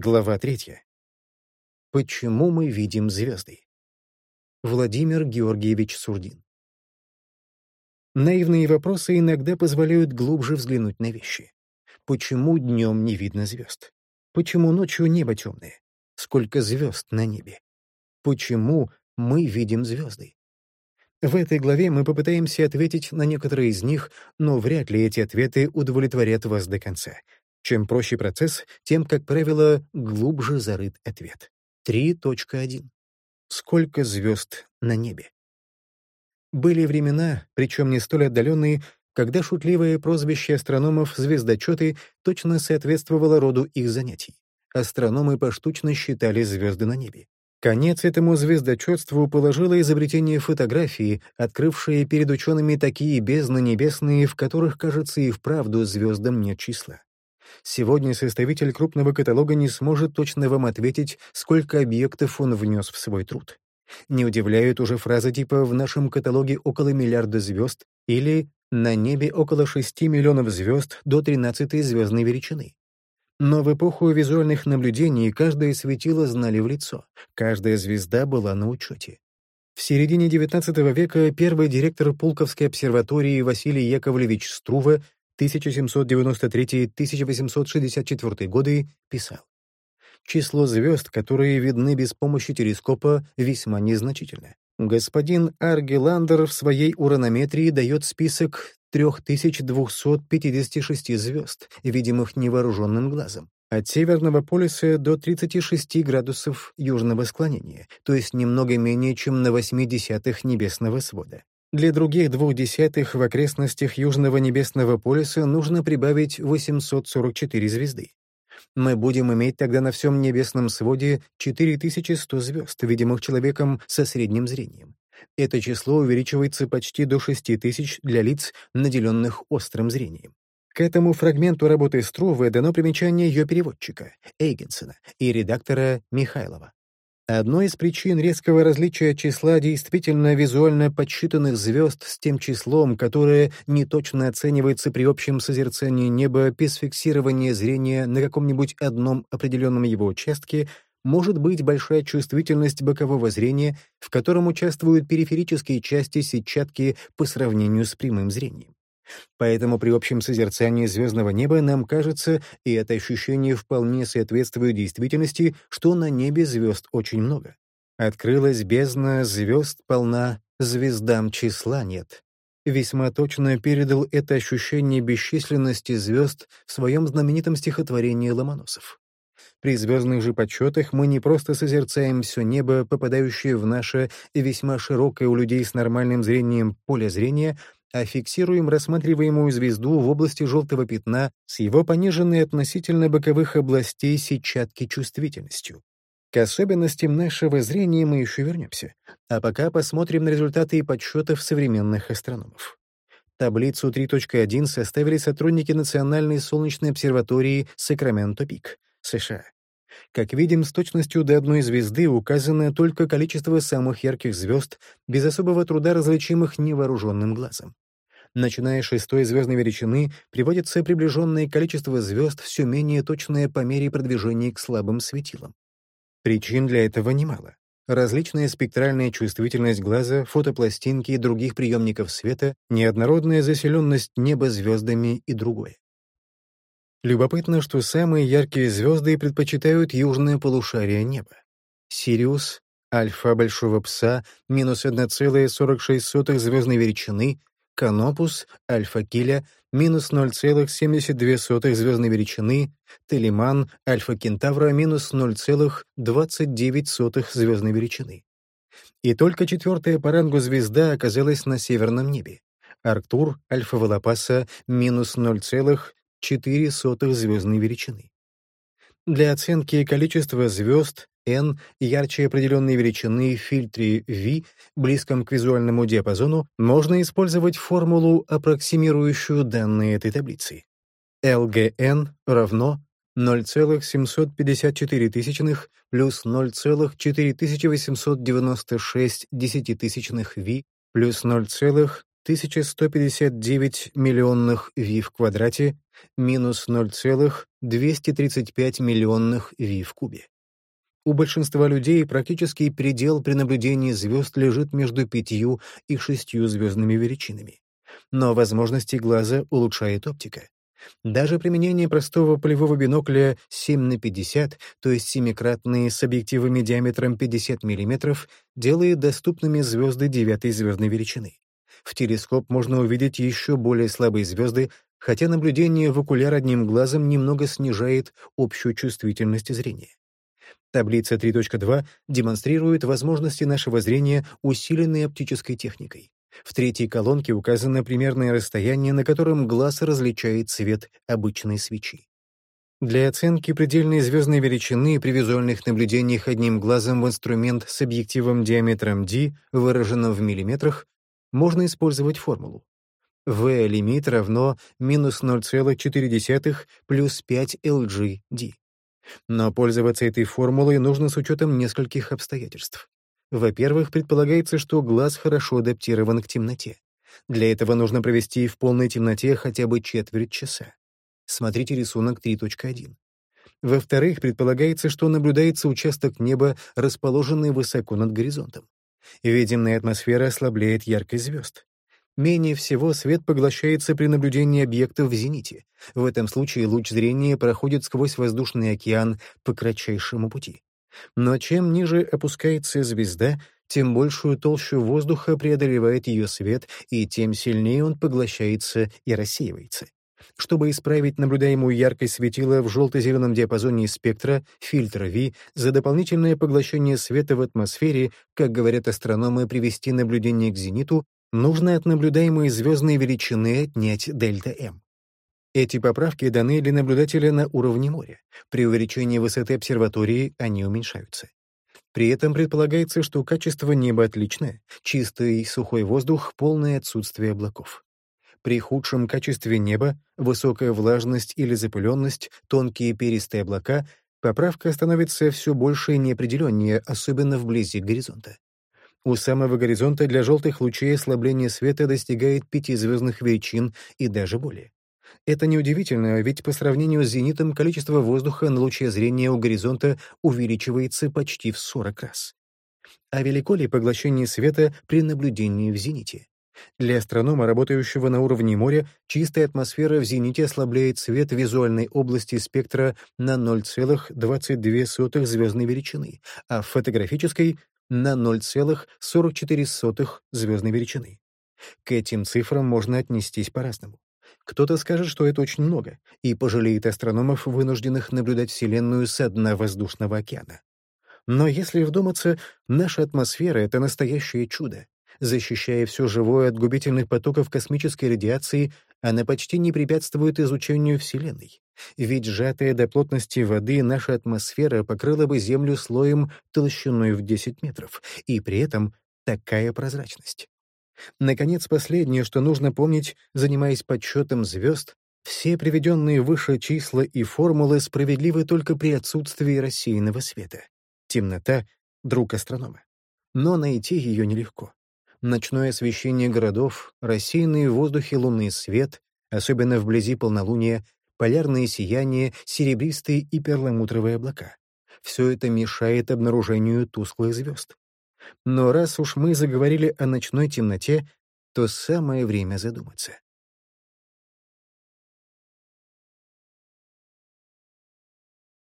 Глава третья. Почему мы видим звезды? Владимир Георгиевич Сурдин. Наивные вопросы иногда позволяют глубже взглянуть на вещи. Почему днем не видно звезд? Почему ночью небо темное? Сколько звезд на небе? Почему мы видим звезды? В этой главе мы попытаемся ответить на некоторые из них, но вряд ли эти ответы удовлетворят вас до конца. Чем проще процесс, тем, как правило, глубже зарыт ответ. 3.1. Сколько звезд на небе? Были времена, причем не столь отдаленные, когда шутливое прозвище астрономов «звездочеты» точно соответствовало роду их занятий. Астрономы поштучно считали звезды на небе. Конец этому звездочетству положило изобретение фотографии, открывшее перед учеными такие бездны небесные, в которых, кажется, и вправду звездам нет числа. Сегодня составитель крупного каталога не сможет точно вам ответить, сколько объектов он внес в свой труд. Не удивляют уже фразы типа «в нашем каталоге около миллиарда звезд» или «на небе около 6 миллионов звезд до 13 звездной величины». Но в эпоху визуальных наблюдений каждое светило знали в лицо, каждая звезда была на учете. В середине XIX века первый директор Пулковской обсерватории Василий Яковлевич Струва 1793-1864 годы писал число звезд, которые видны без помощи телескопа, весьма незначительно. Господин Аргеландер в своей уранометрии дает список 3256 звезд, видимых невооруженным глазом. От Северного полюса до 36 градусов южного склонения, то есть немного менее, чем на 80 небесного свода. Для других двух десятых в окрестностях Южного небесного полюса нужно прибавить 844 звезды мы будем иметь тогда на всем небесном своде 4100 звезд, видимых человеком со средним зрением. Это число увеличивается почти до 6000 для лиц, наделенных острым зрением. К этому фрагменту работы Струве дано примечание ее переводчика, Эйгенсена, и редактора Михайлова. Одной из причин резкого различия числа действительно визуально подсчитанных звезд с тем числом, которое неточно оценивается при общем созерцании неба без фиксирования зрения на каком-нибудь одном определенном его участке, может быть большая чувствительность бокового зрения, в котором участвуют периферические части сетчатки по сравнению с прямым зрением. Поэтому при общем созерцании звездного неба нам кажется, и это ощущение вполне соответствует действительности, что на небе звезд очень много. Открылась бездна, звезд полна, звездам числа нет. Весьма точно передал это ощущение бесчисленности звезд в своем знаменитом стихотворении Ломоносов. При звездных же подсчетах мы не просто созерцаем все небо, попадающее в наше весьма широкое у людей с нормальным зрением поле зрения, а фиксируем рассматриваемую звезду в области желтого пятна с его пониженной относительно боковых областей сетчатки чувствительностью. К особенностям нашего зрения мы еще вернемся, а пока посмотрим на результаты подсчетов современных астрономов. Таблицу 3.1 составили сотрудники Национальной солнечной обсерватории Сакраменто-Пик, США. Как видим, с точностью до одной звезды указано только количество самых ярких звезд, без особого труда различимых невооруженным глазом. Начиная с шестой звездной величины, приводится приближенное количество звезд все менее точное по мере продвижения к слабым светилам. Причин для этого немало. Различная спектральная чувствительность глаза, фотопластинки и других приемников света, неоднородная заселенность неба звездами и другое. Любопытно, что самые яркие звезды предпочитают южное полушарие неба. Сириус, альфа Большого Пса, минус 1,46 звездной величины, Канопус, альфа Киля, минус 0,72 звездной величины, Телеман, альфа Кентавра, минус 0,29 звездной величины. И только четвертая по рангу звезда оказалась на северном небе. Арктур, альфа Волопаса, минус 0,29 4 сотых звездной величины. Для оценки количества звезд n ярче определенной величины в фильтре V, близком к визуальному диапазону, можно использовать формулу, аппроксимирующую данные этой таблицы. LGN равно 0,754 тысячных плюс 0,4896 десятитысячных V плюс 0,3 1159 миллионных ви в квадрате минус 0,235 миллионных ви в кубе. У большинства людей практически предел при наблюдении звезд лежит между пятью и шестью звездными величинами. Но возможности глаза улучшает оптика. Даже применение простого полевого бинокля 7 на 50, то есть семикратные с объективами диаметром 50 мм, делает доступными звезды девятой звездной величины. В телескоп можно увидеть еще более слабые звезды, хотя наблюдение в окуляр одним глазом немного снижает общую чувствительность зрения. Таблица 3.2 демонстрирует возможности нашего зрения, усиленные оптической техникой. В третьей колонке указано примерное расстояние, на котором глаз различает цвет обычной свечи. Для оценки предельной звездной величины при визуальных наблюдениях одним глазом в инструмент с объективом диаметром d, выраженном в миллиметрах, можно использовать формулу. V лимит равно минус 0,4 плюс 5 LGD. Но пользоваться этой формулой нужно с учетом нескольких обстоятельств. Во-первых, предполагается, что глаз хорошо адаптирован к темноте. Для этого нужно провести в полной темноте хотя бы четверть часа. Смотрите рисунок 3.1. Во-вторых, предполагается, что наблюдается участок неба, расположенный высоко над горизонтом. Видимая атмосфера ослабляет яркость звезд. Менее всего свет поглощается при наблюдении объектов в зените. В этом случае луч зрения проходит сквозь воздушный океан по кратчайшему пути. Но чем ниже опускается звезда, тем большую толщу воздуха преодолевает ее свет, и тем сильнее он поглощается и рассеивается. Чтобы исправить наблюдаемую яркость светила в желто-зеленом диапазоне спектра, фильтра V, за дополнительное поглощение света в атмосфере, как говорят астрономы, привести наблюдение к зениту, нужно от наблюдаемой звездной величины отнять дельта М. Эти поправки даны для наблюдателя на уровне моря. При увеличении высоты обсерватории они уменьшаются. При этом предполагается, что качество неба отличное, чистый сухой воздух, полное отсутствие облаков. При худшем качестве неба, высокая влажность или запыленность, тонкие перистые облака, поправка становится все больше и неопределеннее, особенно вблизи горизонта. У самого горизонта для желтых лучей ослабление света достигает пяти звездных величин и даже более. Это неудивительно, ведь по сравнению с зенитом количество воздуха на луче зрения у горизонта увеличивается почти в 40 раз. А велико ли поглощение света при наблюдении в зените? Для астронома, работающего на уровне моря, чистая атмосфера в зените ослабляет свет визуальной области спектра на 0,22 звездной величины, а в фотографической — на 0,44 звездной величины. К этим цифрам можно отнестись по-разному. Кто-то скажет, что это очень много, и пожалеет астрономов, вынужденных наблюдать Вселенную с дна воздушного океана. Но если вдуматься, наша атмосфера — это настоящее чудо. Защищая все живое от губительных потоков космической радиации, она почти не препятствует изучению Вселенной. Ведь сжатая до плотности воды наша атмосфера покрыла бы Землю слоем толщиной в 10 метров, и при этом такая прозрачность. Наконец, последнее, что нужно помнить, занимаясь подсчетом звезд, все приведенные выше числа и формулы справедливы только при отсутствии рассеянного света. Темнота — друг астронома. Но найти ее нелегко ночное освещение городов, рассеянный в воздухе лунный свет, особенно вблизи полнолуния, полярные сияния, серебристые и перламутровые облака. Все это мешает обнаружению тусклых звезд. Но раз уж мы заговорили о ночной темноте, то самое время задуматься.